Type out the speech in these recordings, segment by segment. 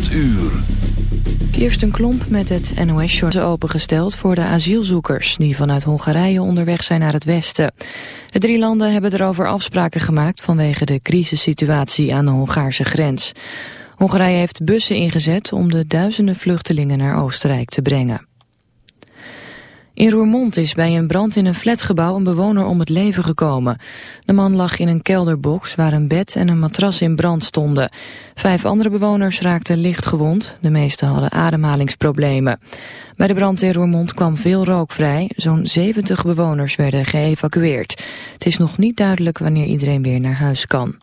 8 uur. Kirsten Klomp met het NOS-short opengesteld voor de asielzoekers... die vanuit Hongarije onderweg zijn naar het westen. De drie landen hebben erover afspraken gemaakt... vanwege de crisissituatie aan de Hongaarse grens. Hongarije heeft bussen ingezet om de duizenden vluchtelingen naar Oostenrijk te brengen. In Roermond is bij een brand in een flatgebouw een bewoner om het leven gekomen. De man lag in een kelderbox waar een bed en een matras in brand stonden. Vijf andere bewoners raakten licht gewond. De meeste hadden ademhalingsproblemen. Bij de brand in Roermond kwam veel rook vrij. Zo'n 70 bewoners werden geëvacueerd. Het is nog niet duidelijk wanneer iedereen weer naar huis kan.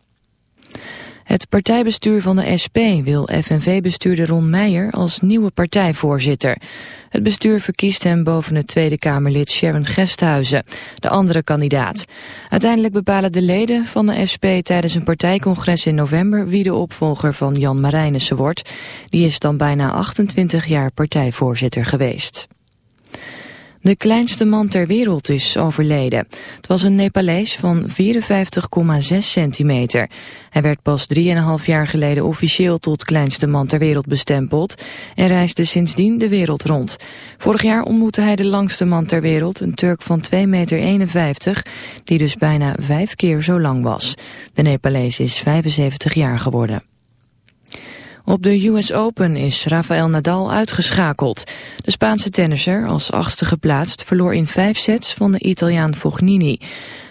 Het partijbestuur van de SP wil FNV-bestuurder Ron Meijer als nieuwe partijvoorzitter. Het bestuur verkiest hem boven het Tweede Kamerlid Sharon Gesthuizen, de andere kandidaat. Uiteindelijk bepalen de leden van de SP tijdens een partijcongres in november wie de opvolger van Jan Marijnissen wordt. Die is dan bijna 28 jaar partijvoorzitter geweest. De kleinste man ter wereld is overleden. Het was een Nepalees van 54,6 centimeter. Hij werd pas 3,5 jaar geleden officieel tot kleinste man ter wereld bestempeld... en reisde sindsdien de wereld rond. Vorig jaar ontmoette hij de langste man ter wereld, een Turk van 2,51 meter... die dus bijna vijf keer zo lang was. De Nepalees is 75 jaar geworden. Op de US Open is Rafael Nadal uitgeschakeld. De Spaanse tennisser, als achtste geplaatst, verloor in vijf sets van de Italiaan Fognini.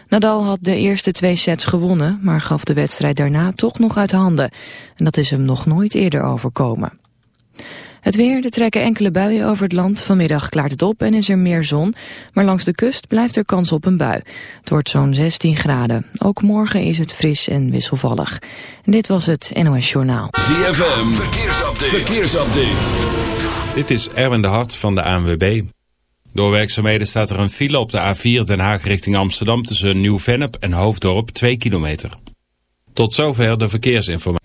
Nadal had de eerste twee sets gewonnen, maar gaf de wedstrijd daarna toch nog uit handen. En dat is hem nog nooit eerder overkomen. Het weer, er trekken enkele buien over het land. Vanmiddag klaart het op en is er meer zon. Maar langs de kust blijft er kans op een bui. Het wordt zo'n 16 graden. Ook morgen is het fris en wisselvallig. En dit was het NOS Journaal. ZFM, verkeersupdate. verkeersupdate. Dit is Erwin de Hart van de ANWB. Door werkzaamheden staat er een file op de A4 Den Haag richting Amsterdam... tussen Nieuw-Vennep en Hoofddorp, 2 kilometer. Tot zover de verkeersinformatie.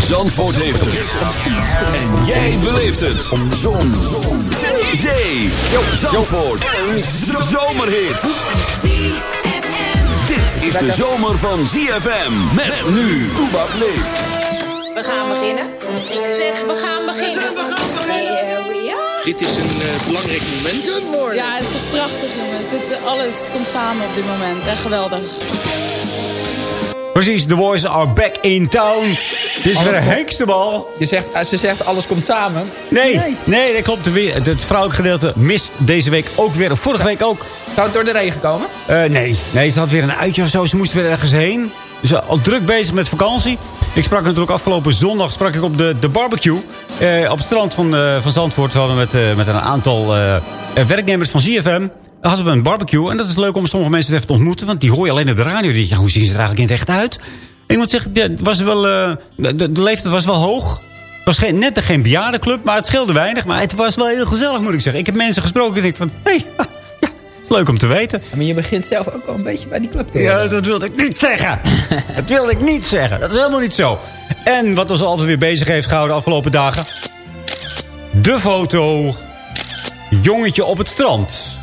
Zandvoort heeft het. En jij beleeft het. Zon. Zon. Zee. Zee. Zandvoort. Een zomerhit. Dit is de zomer van ZFM. Met nu. Toebak leeft. We gaan beginnen. Ik zeg, we gaan beginnen. Here we are. Dit is een eh, belangrijk moment. Ja, het is toch prachtig jongens. Dit, alles komt samen op dit moment. Echt geweldig. Precies, the boys are back in town. Dit is weer een hekste bal. Je zegt, eh, ze zegt alles komt samen. Nee, nee, dat klopt. Weer- Het vrouwelijk gedeelte mist deze week ook weer. Vorige week ook. Zou het door de regen komen? Eh, nee, nee, ze had weer een uitje of zo. Ze moest weer ergens heen. Ze al druk bezig met vakantie. Ik sprak natuurlijk afgelopen zondag sprak ik op de, de barbecue. eh, op het strand van, eh, van Zandvoort. We hadden met, met een aantal werknemers van ZFM. Hadden we een barbecue. En dat is leuk om sommige mensen even te ontmoeten. Want die hoor je alleen op de radio. Die, ja, hoe zien ze er eigenlijk in het echt uit? En ik moet zeggen, ja, het was wel, eh, de, de leeftijd was wel hoog. Het was geen, net geen bejaardenclub, maar het scheelde weinig. Maar het was wel heel gezellig, moet ik zeggen. Ik heb mensen gesproken en ik van... Hé, hey, ja, het is leuk om te weten. Ja, maar je begint zelf ook wel een beetje bij die club te Ja, horen. dat wilde ik niet zeggen. dat wilde ik niet zeggen. Dat is helemaal niet zo. En wat ons altijd weer bezig heeft gehouden de afgelopen dagen. De foto. Jongetje op het strand.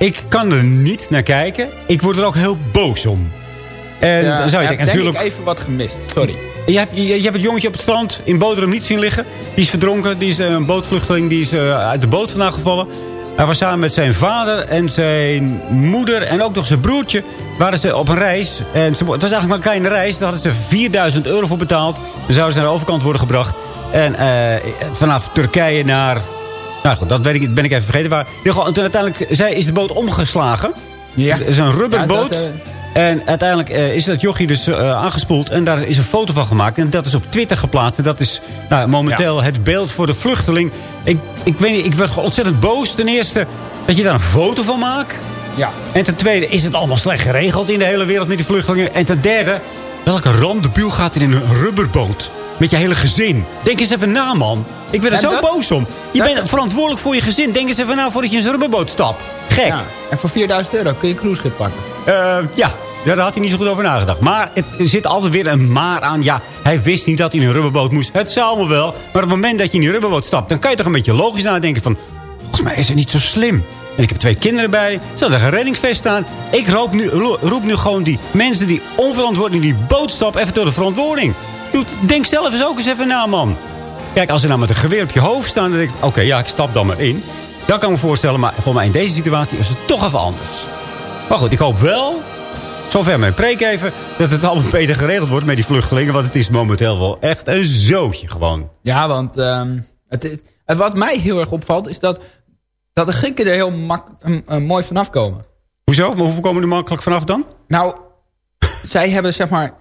Ik kan er niet naar kijken. Ik word er ook heel boos om. En Ja, zou je denken, denk natuurlijk... ik even wat gemist. Sorry. Je hebt, je, je hebt het jongetje op het strand in Bodrum niet zien liggen. Die is verdronken. Die is eh, een bootvluchteling. Die is eh, uit de boot vandaan gevallen. Hij was samen met zijn vader en zijn moeder en ook nog zijn broertje. Waren ze op een reis. En ze, het was eigenlijk maar een kleine reis. Daar hadden ze 4000 euro voor betaald. Dan zouden ze naar de overkant worden gebracht. En eh, vanaf Turkije naar... Nou goed, dat ben ik, ben ik even vergeten. Maar, in ieder geval, en toen uiteindelijk zij, is de boot omgeslagen. Ja. Het is een rubberboot. Ja, dat, En uiteindelijk eh, is dat jochie dus eh, aangespoeld. En daar is een foto van gemaakt. En dat is op Twitter geplaatst. En dat is nou, momenteel het beeld voor de vluchteling. Ik, ik weet niet, ik werd gewoon ontzettend boos. Ten eerste dat je daar een foto van maakt. Ja. En ten tweede is het allemaal slecht geregeld in de hele wereld met die vluchtelingen. En ten derde, welke randebiel gaat er in een rubberboot? Met je hele gezin. Denk eens even na, man. Ik werd er zo dat- boos om. Je dat- bent verantwoordelijk voor je gezin. Denk eens even na voordat je in zo'n rubberboot stapt. Gek. ja. En voor 4000 euro kun je een cruiseschip pakken. Eh, ja. ja, daar had hij niet zo goed over nagedacht. Maar het, er zit altijd weer een maar aan. Ja, hij wist niet dat hij in een rubberboot moest. Het zou me wel. Maar op het moment dat je in die rubberboot stapt... dan kan je toch een beetje logisch nadenken van... volgens mij is het niet zo slim. En ik heb twee kinderen bij. Ze hadden een reddingsvest aan. Ik roep nu, ro- roep nu gewoon die mensen die onverantwoord in die boot stappen... even door de verantwoording. Denk zelf eens ook eens even na, man. Kijk, als ze nou met een geweer op je hoofd staan... dan denk ik, oké, ja, ik stap dan maar in. Dat kan ik me voorstellen. Maar voor mij in deze situatie is het toch even anders. Maar goed, ik hoop wel zover mijn preek even... dat het allemaal beter geregeld wordt met die vluchtelingen. Want het is momenteel wel echt een zootje gewoon. Ja, want ehm, het, wat mij heel erg opvalt is dat, dat de Grieken er heel mak, eh, mooi vanaf komen. Hoezo? Maar hoeveel komen er makkelijk vanaf dan? Nou, zij hebben zeg maar...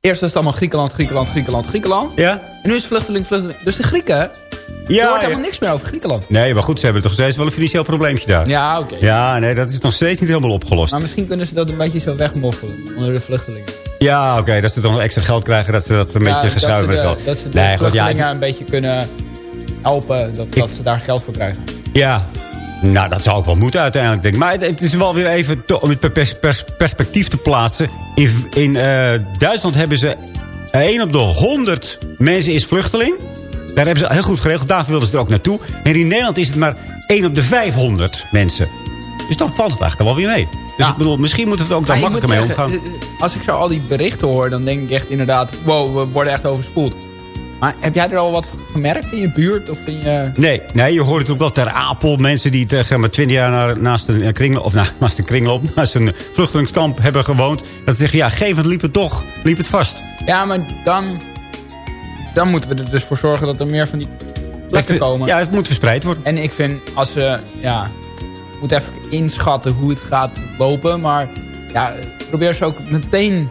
Eerst was het allemaal Griekenland, Griekenland, Griekenland, Griekenland. Ja? En nu is het vluchteling, vluchteling. Dus de Grieken, er Ja, hoort ja. helemaal niks meer over Griekenland. Nee, maar goed, ze hebben toch steeds wel een financieel probleempje daar. Ja, oké. Ja, nee, dat is nog steeds niet helemaal opgelost. Maar misschien kunnen ze dat een beetje zo wegmoffelen onder de vluchtelingen. Ja, oké, dat ze nog extra geld krijgen... dat ze dat een Ja, beetje geschuiven dat geld. dat ze de Nee, goed, ja, vluchtelingen het- een beetje kunnen helpen. Dat, dat ze daar geld voor krijgen. Ja, nou, dat zou ook wel moeten uiteindelijk, denk ik. Maar het, het is wel weer even te- om het per pers- pers- perspectief te plaatsen. In, in eh, Duitsland hebben ze 1 op de 100 mensen is vluchteling. Daar hebben ze heel goed geregeld. Daarvoor wilden ze er ook naartoe. En in Nederland is het maar 1 op de 500 mensen. Dus dan valt het eigenlijk wel weer mee. Dus Ja. ik bedoel, misschien moeten we er ook daar makkelijker mee omgaan. zeggen, eh, Als ik zo al die berichten hoor, dan denk ik echt inderdaad... wow, we worden echt overspoeld. Maar heb jij er al wat van gemerkt in je buurt? Of in je... Nee, nee, je hoort het ook wel ter Apel. Mensen die eh, zeg maar 20 jaar naar, naast een eh, kringloop, of na, naast een kringloop, naast een vluchtelingskamp hebben gewoond. Dat ze zeggen, ja, gevend liep het toch, liep het vast. Ja, maar dan... Dan moeten we er dus voor zorgen dat er meer van die plekken komen. Ja, het moet verspreid worden. En ik vind, als we... Ja, moet even inschatten hoe het gaat lopen. Maar ja, probeer ze ook meteen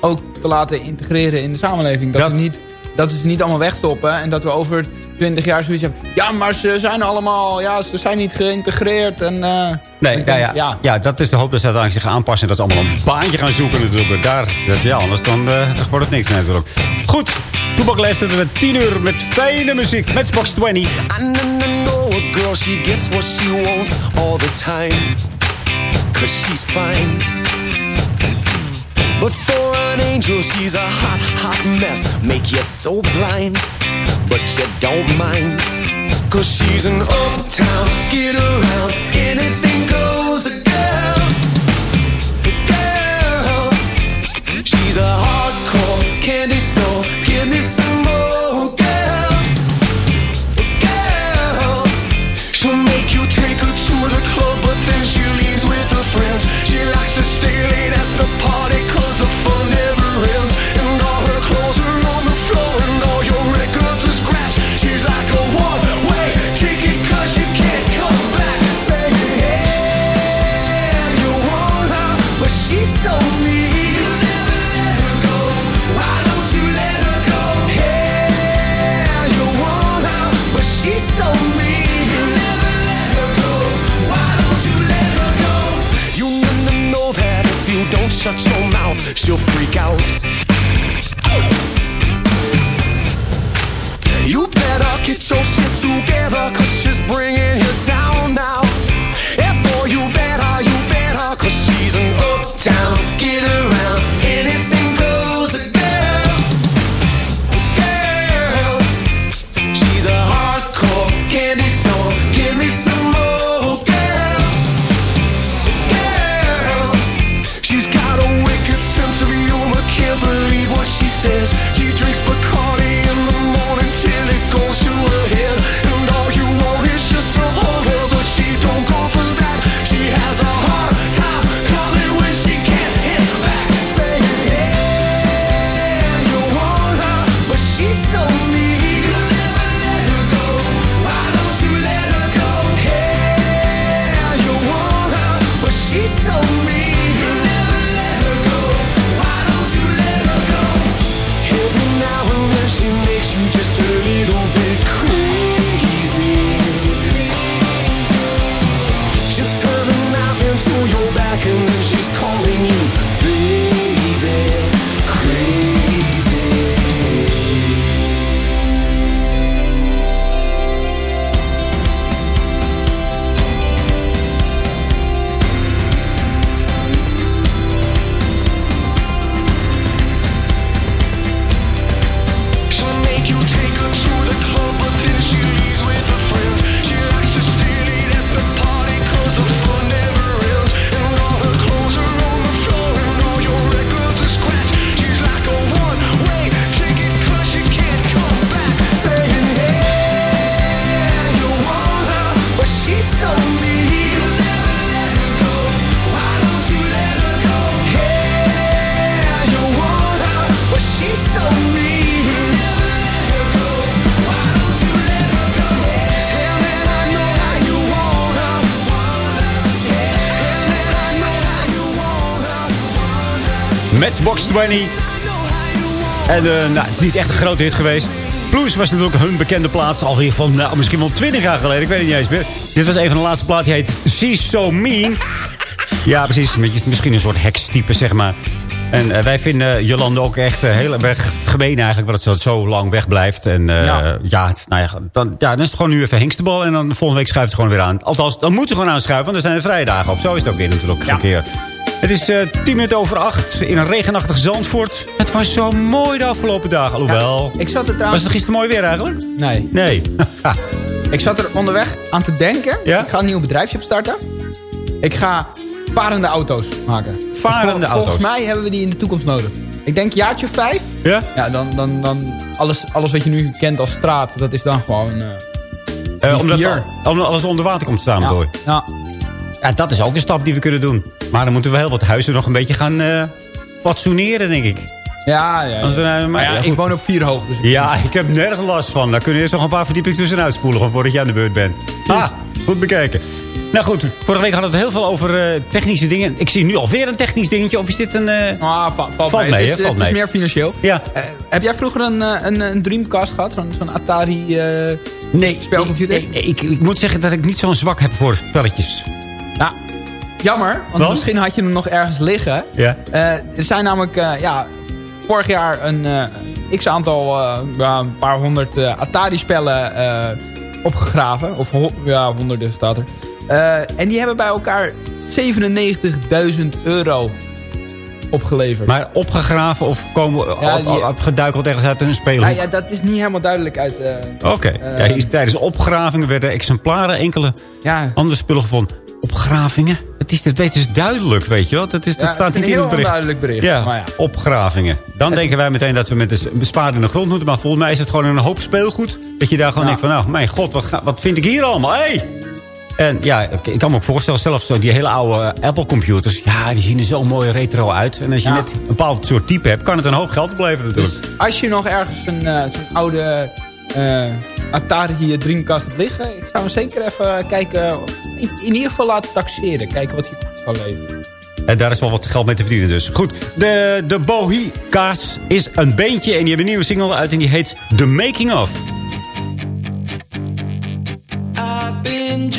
ook te laten integreren in de samenleving. Dat, Dat- we niet, dat we ze niet allemaal wegstoppen. En dat we over 20 jaar zoiets hebben. Ja, maar ze zijn allemaal... Ja, ze zijn niet geïntegreerd. En, eh, Nee, ja, ja, ja. dat is de hoop dat ze uiteindelijk zich gaan aanpassen. En dat ze allemaal een baantje gaan zoeken natuurlijk. Daar, dat, ja, anders dan, eh, dan wordt het niks meer natuurlijk. Goed, Toebak leeft het met 10 uur met fijne muziek. Matchbox 20. I know, I know a girl, she gets what she wants all the time. Cause she's fine. But for an angel, she's a hot, hot mess. Make you so blind, but you don't mind. Cause she's an uptown, get around, anything Matchbox 20. En eh, nou, het is niet echt een grote hit geweest. Blues was natuurlijk hun bekende plaats. Alweer van nou, misschien wel 20 jaar geleden. Ik weet het niet eens meer. Dit was een van de laatste plaat. Die heet She's So Mean. Ja, precies. Misschien een soort hekstype, zeg maar. En eh, wij vinden Jolande ook echt eh, heel erg gemeen eigenlijk. Dat ze zo lang wegblijft. En eh, Ja. ja, het, nou ja, dan, ja, dan is het gewoon nu even hengstebal. En dan volgende week schuift het gewoon weer aan. Althans, dan moeten we gewoon aanschuiven. Want er zijn er vrijdagen op. Zo is het ook weer natuurlijk Ja. gekeerd. Het is eh 10 minuten over 8 in een regenachtig Zandvoort. Het was zo mooi de afgelopen dagen. Alhoewel, Ik zat er was trouwens... het gisteren mooi weer eigenlijk? Nee. Nee. Ik zat er onderweg aan te denken. Ja? Ik ga een nieuw bedrijfje opstarten. Ik ga varende auto's maken. Varende Vol- auto's. Volgens mij hebben we die in de toekomst nodig. Ik denk jaartje vijf. ja? Ja, dan, dan, dan alles, alles wat je nu kent als straat, dat is dan gewoon... omdat, vier. omdat alles onder water komt te staan, ja, door. ja. Ja, dat is ook een stap die we kunnen doen. Maar dan moeten we heel wat huizen nog een beetje gaan eh fatsoeneren, denk ik. Ja, ja, ja. Nou, maar, ja, ja, ik woon op vier hoog. Dus ik- Ja, ik heb nergens last van. Daar kunnen we eerst nog een paar verdiepingen tussenuit spoelen... gewoon voordat je aan de beurt bent. Ah, goed bekijken. Nou goed, vorige week hadden we het heel veel over eh, technische dingen. Ik zie nu alweer een technisch dingetje. Of is dit een... eh, Ah, va- valt, Valt mee, Het is, Valt het is mee. meer financieel. Ja. Eh, heb jij vroeger een, eh, een, een Dreamcast gehad? Zo'n zo'n Atari... eh, nee, spelcomputer? ik, ik moet zeggen dat ik niet zo'n zwak heb voor spelletjes. Nou, jammer. Want Wat? misschien had je hem nog ergens liggen. Ja. Eh, er zijn namelijk eh, ja, vorig jaar een eh, x-aantal, een paar honderd Atari-spellen opgegraven. Of ho- ja, honderden staat er. En die hebben bij elkaar 97.000 euro opgeleverd. Maar opgegraven of komen Ja, op, geduikeld ergens uit een speelhoek? Nou ja, dat is niet helemaal duidelijk uit... Oké. Eh, ja, tijdens opgravingen werden exemplaren enkele ja, andere spullen gevonden. Opgravingen? Het is, weten is duidelijk, weet je wel. Dat, is, dat ja, staat het is niet een in heel het bericht. onduidelijk bericht. Ja, Maar ja. opgravingen. Dan denken wij meteen dat we met de bespaard in de grond moeten. Maar volgens mij is het gewoon een hoop speelgoed. Dat je daar gewoon denkt van, nou, mijn god, wat, ga- wat vind ik hier allemaal? Hey! En ja, ik, kan me ook voorstellen, zelfs zo die hele oude eh, Apple-computers... ja, die zien er zo mooi retro uit. En als je net een bepaald soort type hebt... kan het een hoop geld opleveren natuurlijk. Dus als je nog ergens een, eh, zo'n oude eh, Atari Dreamcast hebt liggen... ik zou hem zeker even kijken... in, in ieder geval laten taxeren. Kijken wat je kan leveren. En daar is wel wat geld mee te verdienen dus. Goed, de, de Bohi Kaas is een beentje. En die hebben een nieuwe single uit en die heet The Making Of. I've been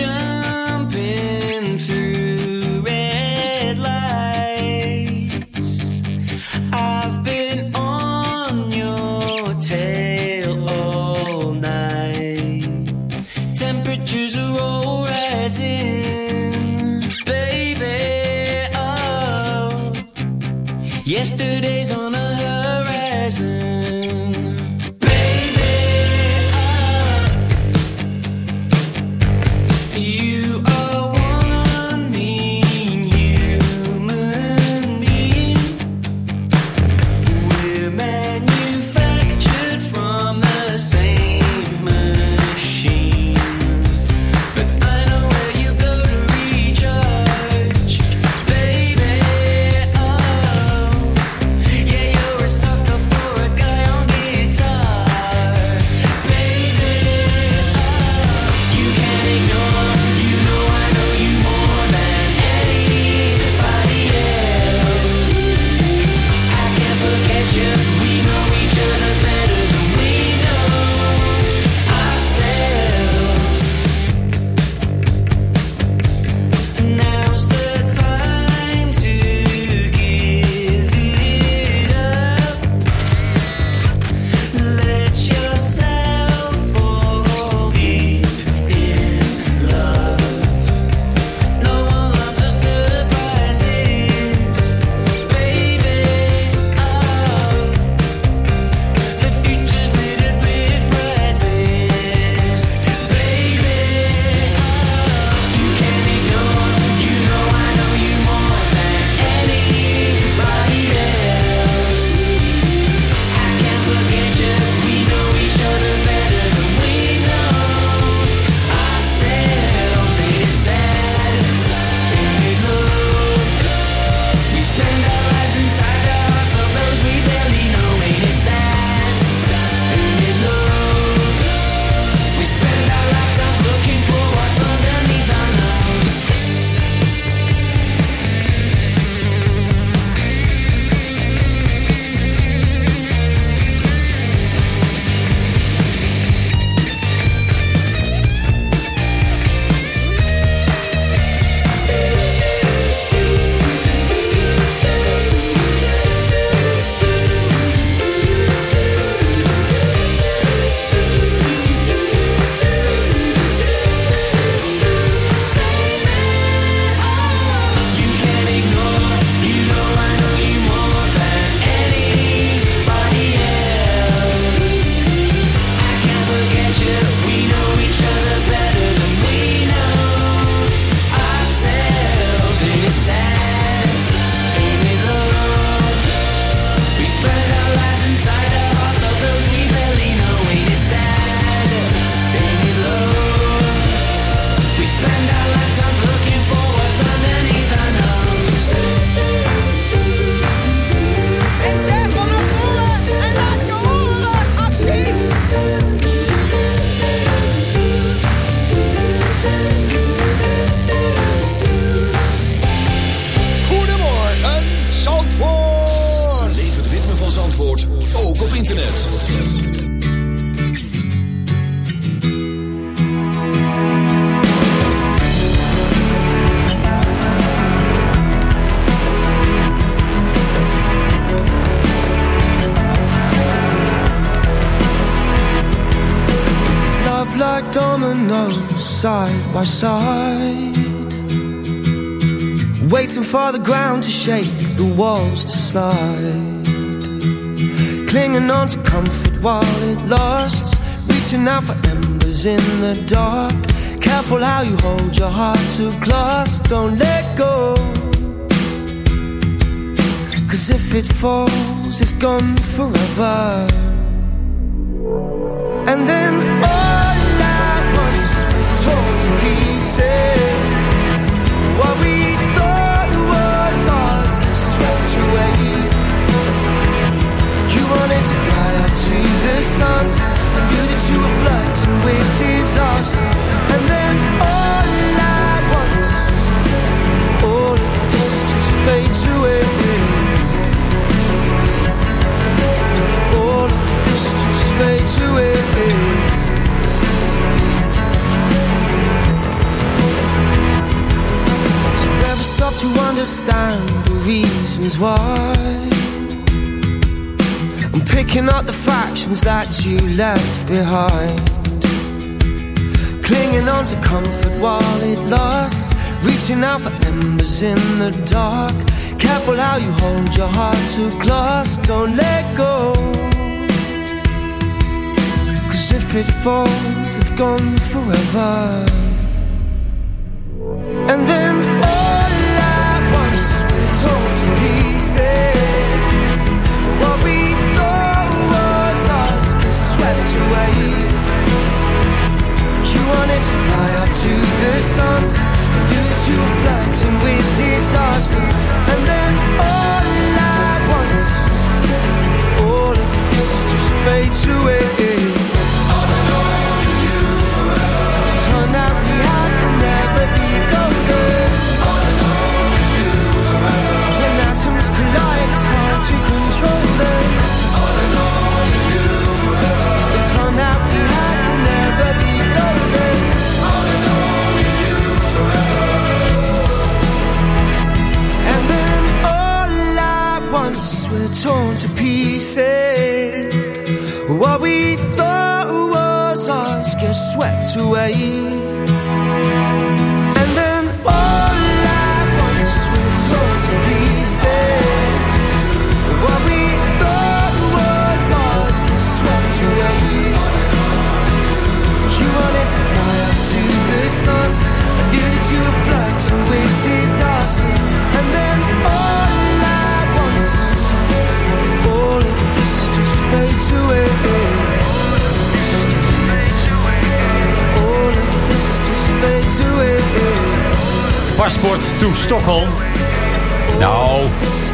by side. Waiting for the ground to shake, the walls to slide. Clinging on to comfort while it lasts. Reaching out for embers in the dark. Careful how you hold your heart to glass. Don't let go. Cause if it falls, it's gone forever. And then all sun. I knew that you were flirting with disaster. To understand the reasons why. I'm picking up the fractions that you left behind. Clinging on to comfort while it lasts. Reaching out for embers in the dark. Careful how you hold your heart to glass. Don't let go. Cause if it falls, it's gone forever. The sun. I knew that you were flirting with disaster. And then to Stockholm. Nou,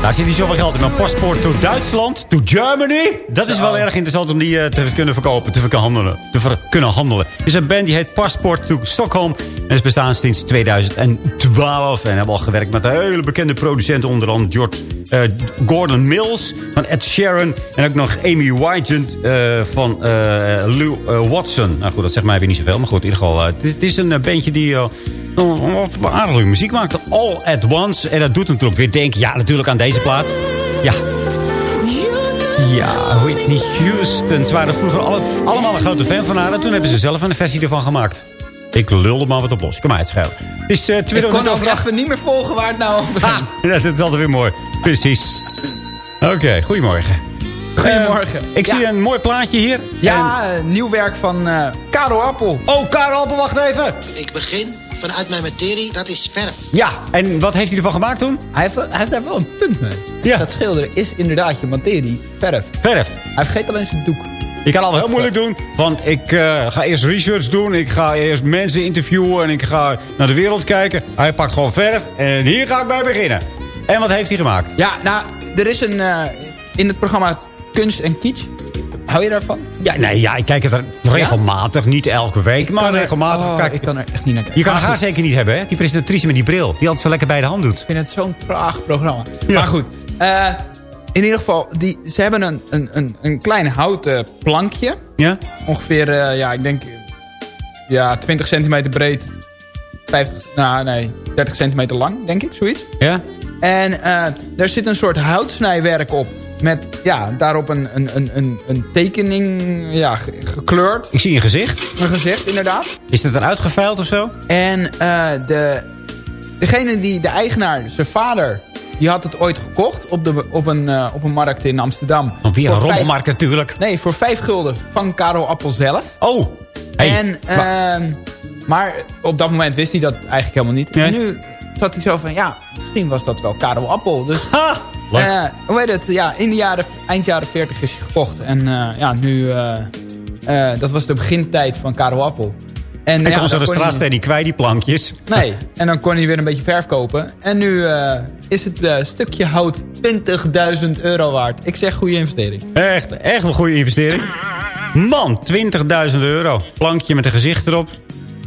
daar zit niet zoveel geld in. Maar paspoort to Duitsland, to Germany. Dat is wel erg interessant om die eh, te kunnen verkopen, te kunnen handelen. Te ver- kunnen handelen. Er is een band die heet Passport to Stockholm. En is bestaan sinds 2012. En hebben al gewerkt met hele bekende producenten. Onder andere George, eh, Gordon Mills van Ed Sheeran. En ook nog Amy Wygant eh, van eh, Lou Watson. Nou goed, dat zegt mij weer niet zoveel. Maar goed, in ieder geval. het, is, het een bandje die... aardige muziek maakt. All at once. En dat doet hem natuurlijk weer denken. Ja, natuurlijk aan deze plaat. Ja. Ja, Whitney Houston. Ze waren vroeger alle, allemaal een grote fan van haar. En toen hebben ze zelf een versie ervan gemaakt. Ik lulde maar wat op los. Kom maar uitschelen. Het is eh 20 Ik kon minuten ook over acht. even niet meer volgen waar het nou over ging. Ah, ja, dat is altijd weer mooi. Precies. Oké, goedemorgen. Goedemorgen. Eh, ik Ja. zie een mooi plaatje hier. Ja, nieuw werk van eh Karel Appel. Oh, Karel Appel, wacht even. Ik begin vanuit mijn materie, dat is verf. Ja, en wat heeft hij ervan gemaakt toen? Hij heeft, hij heeft daar wel een punt mee. Ja. Dat schilderen is inderdaad je materie, verf. Verf. Hij vergeet alleen zijn doek. Je kan al heel moeilijk doen. Van ik eh, ga eerst research doen. Ik ga eerst mensen interviewen. En ik ga naar de wereld kijken. Hij pakt gewoon verf. En hier ga ik bij beginnen. En wat heeft hij gemaakt? Ja, nou, er is een... eh, in het programma Kunst en Kitsch. Hou je daarvan? Ja, nee, ja, ik kijk het er regelmatig. Niet elke week, maar er- regelmatig. oh, kijk, ik kan er echt niet naar kijken. je kan Maar haar goed, zeker niet hebben, hè? Die presentatrice met die bril. Die altijd zo lekker bij de hand doet. Ik vind het zo'n traag programma. Ja. Maar goed. eh, in ieder geval, die, ze hebben een, een, een, een klein houten plankje. Ja? Ongeveer, eh, ja, ik denk ja, 20 centimeter breed. 50, nou nee, 30 centimeter lang, denk ik, zoiets. Ja? En eh, daar zit een soort houtsnijwerk op. Met ja, daarop een, een, een, een, een tekening ja, ge- gekleurd. Ik zie een gezicht. Een gezicht, inderdaad. Is dat dan uitgeveild of zo? En eh, de, degene die, de eigenaar, zijn vader, die had het ooit gekocht op, de, op, een, eh, op een markt in Amsterdam. Want weer een Voor vijf- rommelmarkt natuurlijk. Nee, voor vijf gulden van Karel Appel zelf. Oh! Hey, en, ehm, maar op dat moment wist hij dat eigenlijk helemaal niet. Nee? En nu zat hij zo van, ja, misschien was dat wel Karel Appel. Dus, Ha! Eh, hoe heet het? Ja, in de jaren, eind jaren 40 is hij gekocht. En eh, ja, nu, eh, dat was de begintijd van Karel Appel. En, Hij ja, kon dan de hij- niet kwijt, die plankjes. Nee, en dan kon hij weer een beetje verf kopen. En nu is het stukje hout 20.000 euro waard. Ik zeg goede investering. Echt, echt een goede investering. Man, 20.000 euro. Plankje met een gezicht erop.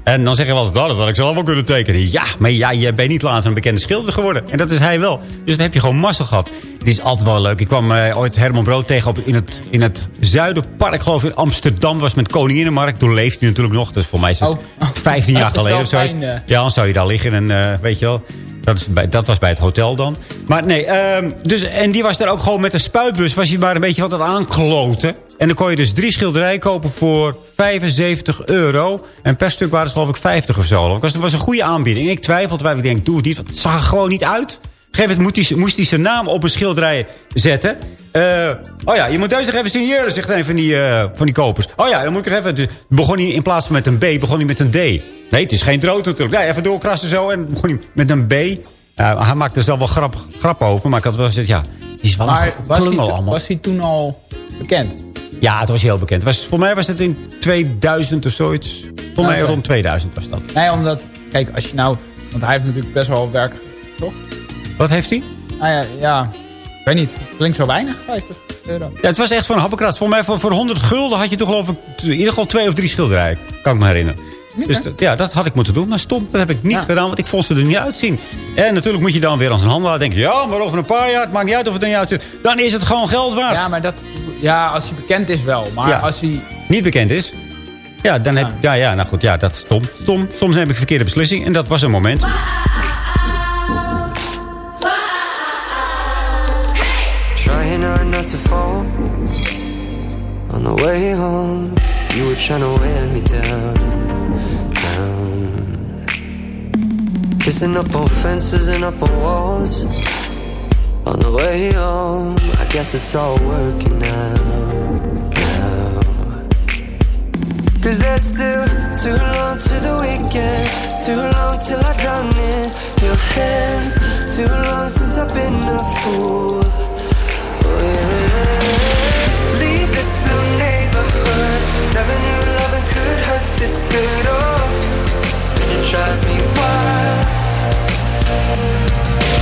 En dan zeg je wel, "Nou, dat had ik zelf wel kunnen tekenen. Ja, maar ja, je bent niet later een bekende schilder geworden. En dat is hij wel. Dus dan heb je gewoon mazzel gehad. Het is altijd wel leuk. Ik kwam eh, ooit Herman Brood tegen op, in, het, in het Zuiderpark, geloof ik, in Amsterdam. was met Koninginnenmarkt. Toen leeft hij natuurlijk nog. Dus voor mij is het Oh. 15 jaar geleden of zo. eh. Ja, dan zou je daar liggen en eh, weet je wel. Dat, is bij, dat was bij het hotel dan. Maar nee, ehm, dus, en die was daar ook gewoon met een spuitbus. Was je maar een beetje wat aan het aankloten. En dan kon je dus drie schilderijen kopen voor 75 euro. En per stuk waren ze geloof ik 50 of zo. Dat was een goede aanbieding. En ik twijfelde, waar ik denk, doe het niet. Want het zag er gewoon niet uit. Op een gegeven moment moest hij, moest hij zijn naam op een schilderij zetten. Eh, oh ja, je moet deze nog even signeren, zegt een van die, eh, van die kopers. Oh ja, dan moet ik er even... Dus begon hij in plaats van met een B, begon hij met een D. Nee, het is geen drood natuurlijk. Nee, even doorkrassen zo en begon hij met een B. Ja, hij maakte er zelf wel grap, grap over, maar ik had wel gezegd, ja, die is wel Maar een was hij, allemaal. was hij toen al bekend? Ja, het was heel bekend. Was, voor mij was het in 2000 of zoiets. Voor mij rond 2000 was dat. Nee, omdat, kijk, als je nou... Want hij heeft natuurlijk best wel werk, toch? Wat heeft hij? Nou ja, ja, ik weet niet. Klinkt zo weinig, 50 euro. Ja, het was echt van een happenkrat. Voor mij voor, voor 100 gulden had je toch geloof ik in ieder geval twee of drie schilderijen. Kan ik me herinneren. Dus ja, dat had ik moeten doen. Maar stom, dat heb ik niet Ja. gedaan, want ik vond ze er niet uitzien. En natuurlijk moet je dan weer als een handelaar denken... ja, maar over een paar jaar, het maakt niet uit of het er niet uitziet... dan is het gewoon geld waard. Ja, maar dat... Ja, als hij bekend is wel. Maar Ja. als hij... Niet bekend is. Ja, dan heb, ja, ja, nou goed, ja, dat is stom. Stom. Soms neem ik verkeerde beslissing en dat was een moment. Trying hard not to fall. On the way home, you were trying to wear me down, down. Kissing up on fences and up on walls. On the way home, I guess it's all working out now. Cause there's still too long to the weekend, too long till I drown in your hands, too long since I've been a fool. Oh, yeah. Leave this blue neighborhood. Never knew loving could hurt this good. Oh, and it drives me wild.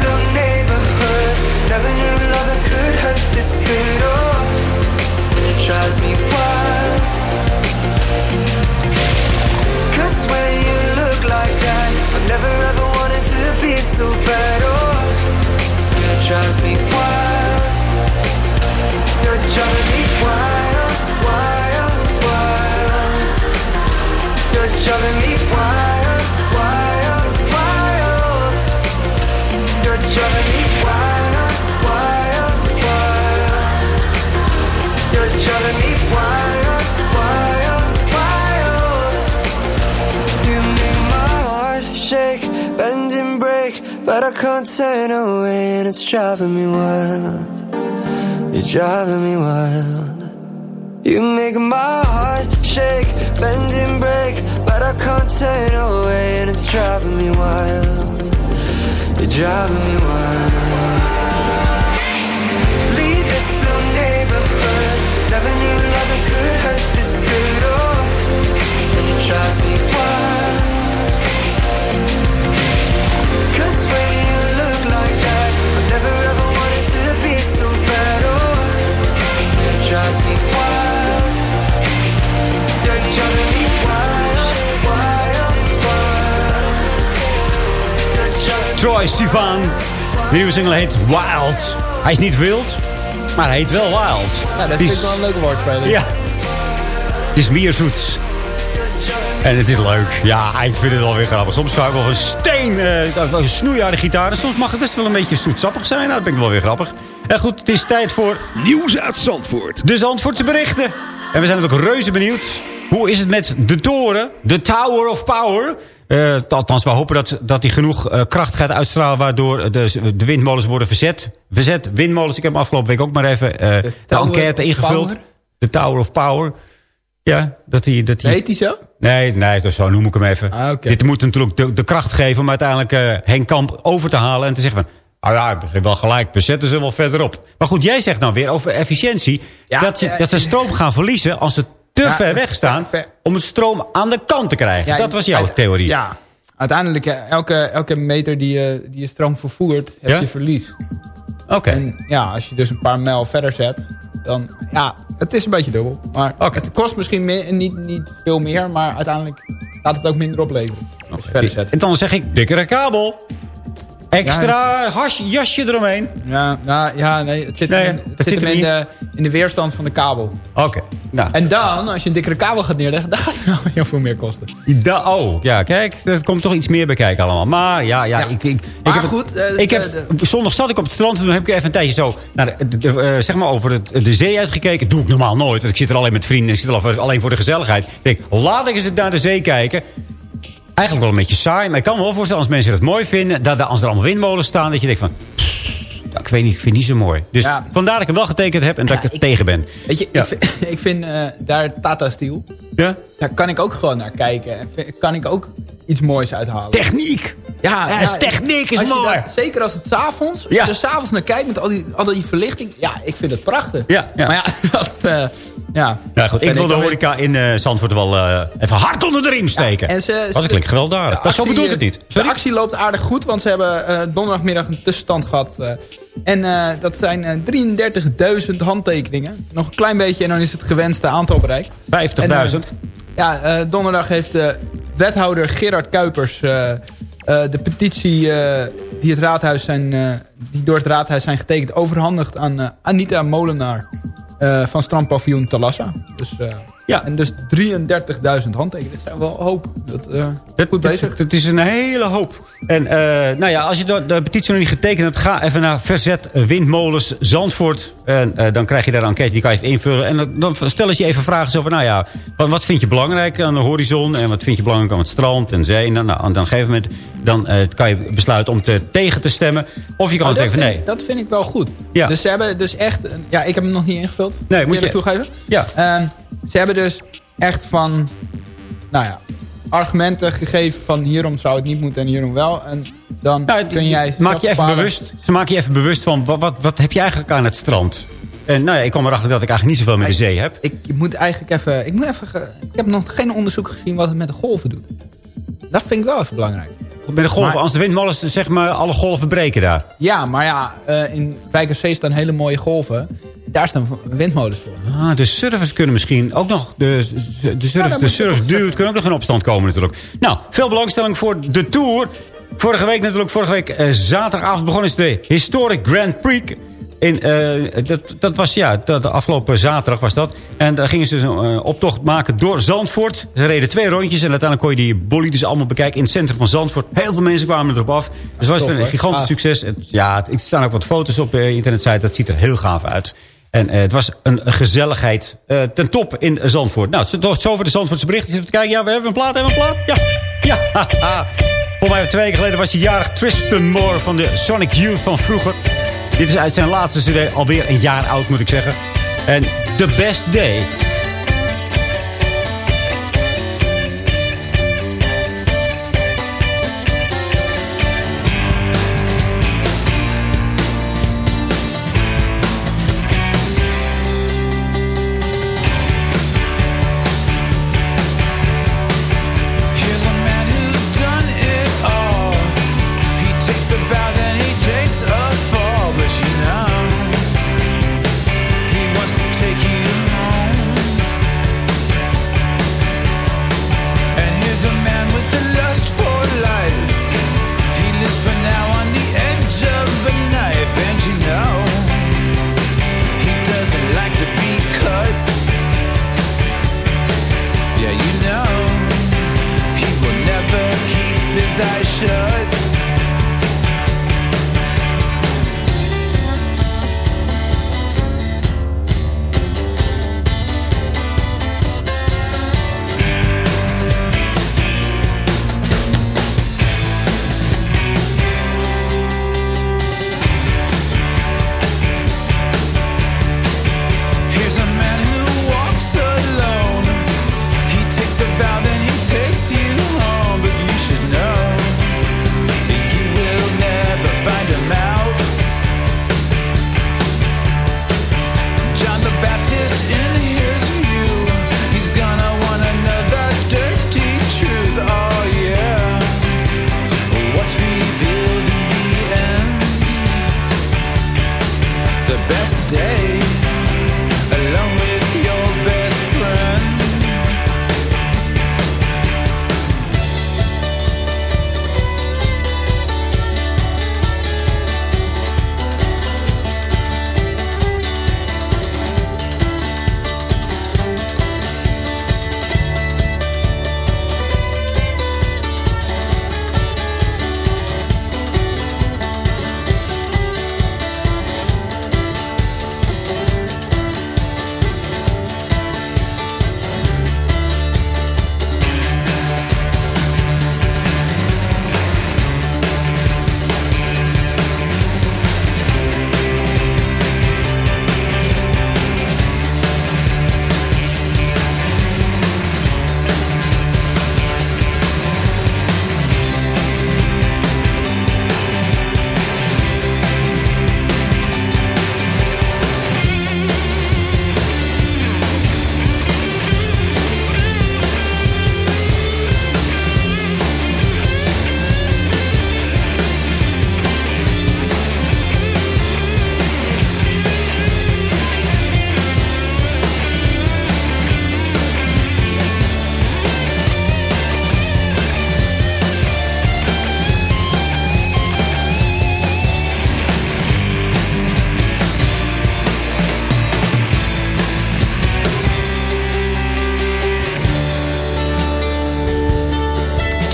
blue neighborhood. Never knew love could hurt this good. Oh, it drives me wild. Cause when you look like that, I've never ever wanted to be so bad. Oh, it drives me wild. You're driving me wild, wild, wild. You're driving me wild. Can't turn away, and it's driving me wild. You're driving me wild. You make my heart shake, bend and break, but I can't turn away, and it's driving me wild. You're driving me wild. Leave this blue neighborhood. Never knew loving could hurt this good. Oh, and it drives me Troy Sivan. De nieuwe single heet Wild. Hij is niet wild, maar hij heet wel Wild. Ja, dat vind is- ik wel een leuke woordspeling. Ja. Het is meer zoet. En het is leuk. Ja, ik vind het wel weer grappig. Soms zou ik wel een steen, eh, een snoeiharde gitaar. En soms mag het best wel een beetje zoetsappig zijn. Nou, dat vind ik wel weer grappig. En goed, het is tijd voor... Nieuws uit Zandvoort. De Zandvoortse berichten. En we zijn natuurlijk reuze benieuwd. Hoe is het met de toren? De Tower of Power? Eh, althans, we hopen dat, dat die genoeg eh, kracht gaat uitstralen... waardoor de, de windmolens worden verzet. Verzet windmolens. Ik heb hem afgelopen week ook maar even eh, de, enquête ingevuld. Power? De Tower of Power. Ja, dat die... Dat die Heet die zo? Nee, nee, dus zo noem ik hem even. Ah. Dit moet natuurlijk de, de kracht geven om uiteindelijk eh, Henk Kamp over te halen... en te zeggen van, ah ja, wel gelijk, we zetten ze wel verderop. Maar goed, jij zegt nou weer over efficiëntie... Ja, dat, ze, ja, dat ze stroom gaan verliezen als ze te Ja, ver weg staan... ver- om het stroom aan de kant te krijgen. Dat was jouw theorie. Ja, uiteindelijk eh, elke, elke meter die je, die je stroom vervoert, heb je verlies. Oké. En ja, als je dus een paar mijl verder zet, dan ja, het is een beetje dubbel. Maar Oké. het kost misschien meer, niet, niet veel meer, maar uiteindelijk gaat het ook minder opleveren. Je verder zet. En dan zeg ik, dikkere kabel. Extra hash, jasje eromheen. Ja, nou, ja, nee, het zit, Nee, in, het het zit zit hem in de, in de weerstand van de kabel. Oké. Nou, En dan, als je een dikkere kabel gaat neerleggen, dan gaat het wel heel veel meer kosten. Da oh, ja, kijk, er komt toch iets meer bij kijken allemaal. Maar ja, ja, Ja. ik, ik, Maar ik heb, goed, eh, ik heb, zondag zat ik op het strand en toen heb ik even een tijdje zo naar de, eh, zeg maar over het, de zee uitgekeken. doe ik normaal nooit, want ik zit er alleen met vrienden. Ik zit er al- alleen voor de gezelligheid. Ik denk, laat ik eens naar de zee kijken. Eigenlijk wel een beetje saai, maar ik kan me wel voorstellen als mensen het mooi vinden. Dat er, als er allemaal windmolens staan, dat je denkt van... ik weet niet, ik vind het niet zo mooi. Dus Ja. vandaar dat ik hem wel getekend heb en dat Ja, ik er tegen ben. Weet je, Ja. ik vind, ik vind eh, daar Tata Steel, Ja? daar kan ik ook gewoon naar kijken. Kan ik ook iets moois uithalen. Techniek! Ja, Ja, is techniek is mooi. dat- zeker als het s'avonds, als je er s'avonds naar kijkt met al die, al die verlichting. Ja, ik vind het prachtig. Ja, ja. Maar ja, dat... eh, ja, Ja, goed. Ik wil de horeca in eh Zandvoort wel eh, even hard onder de riem steken. en ze- dat klinkt gewelddadig. de Dat zo actie, bedoel ik het niet. De actie loopt aardig goed, want ze hebben eh, donderdagmiddag een tussenstand gehad. eh, en eh, dat zijn eh, 33.000 handtekeningen. Nog een klein beetje en dan is het gewenste aantal bereikt. 50.000. En, eh, ja, eh, donderdag heeft de wethouder Gerard Kuipers de petitie eh, die, het raadhuis zijn, eh, die door het raadhuis zijn getekend overhandigd aan eh, Anita Molenaar eh, van strandpaviljoen Talassa. Dus, eh, Ja. En dus 33.000 handtekeningen. Dat zijn wel een hoop. Dat, eh, Het, goed bezig. Het, het is een hele hoop. En eh, nou ja, als je de, de petitie nog niet getekend hebt... ga even naar Verzet Windmolens Zandvoort. En eh, dan krijg je daar een enquête, die kan je even invullen. En dan, stellen ze je even vragen over... nou ja, wat, wat vind je belangrijk aan de horizon... en wat vind je belangrijk aan het strand en zee... en dan, nou, aan een gegeven moment dan, kan je besluiten om te, tegen te stemmen. Of je kan Oh, dat, zeggen vind, nee. dat vind ik wel goed. Ja. Dus ze hebben dus echt... Ja, ik heb hem nog niet ingevuld. Nee, moet je- toegeven. Ja. Ze hebben dus echt van... Nou ja, argumenten gegeven van hierom zou het niet moeten en hierom wel. En dan Nou, kun jij... maak je even bewust, ze maken je even bewust van wat, wat, wat heb je eigenlijk aan het strand. En nou ja, ik kwam erachter dat ik eigenlijk niet zoveel met de zee heb. Ik moet eigenlijk even... Ik, moet even ge- ik heb nog geen onderzoek gezien wat het met de golven doet. Dat vind ik wel even belangrijk. Met de golven, Maar- als de windmolens zeg maar alle golven breken daar. Ja, maar ja, eh, in Wijk Zee staan hele mooie golven. Daar staan windmolens voor. Ah, de surfers kunnen misschien ook nog... De, de, surf, de toch surfdude kunnen ook nog in opstand komen natuurlijk. Nou, veel belangstelling voor de Tour. Vorige week natuurlijk, vorige week eh, zaterdagavond begon is de Historic Grand Prix. Eh, dat, dat was ja, dat, de afgelopen zaterdag was dat. En daar gingen ze dus een eh, optocht maken door Zandvoort. Ze reden twee rondjes en uiteindelijk kon je die bolides allemaal bekijken in het centrum van Zandvoort. Heel veel mensen kwamen erop af. Dus het was een gigantisch Ah. succes. Het, ja, er staan ook wat foto's op de internetsite. Dat ziet er heel gaaf uit. En eh, het was een, gezelligheid eh, ten top in Zandvoort. Nou, zover de Zandvoortse berichten. Je kijken. Ja, we hebben een plaat, hebben we een plaat. Ja, ja. haha. Voor mij twee weken geleden was hij jarig Tristan Moore van de Sonic Youth van vroeger. Dit is uit zijn laatste cd, alweer een jaar oud moet ik zeggen. En The Best Day.